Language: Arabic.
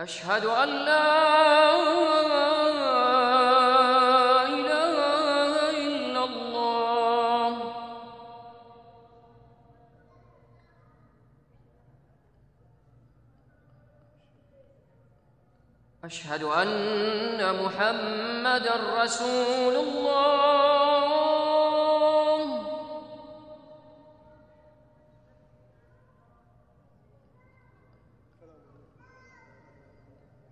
أشهد أن لا أشهد أن محمدا رسول الله.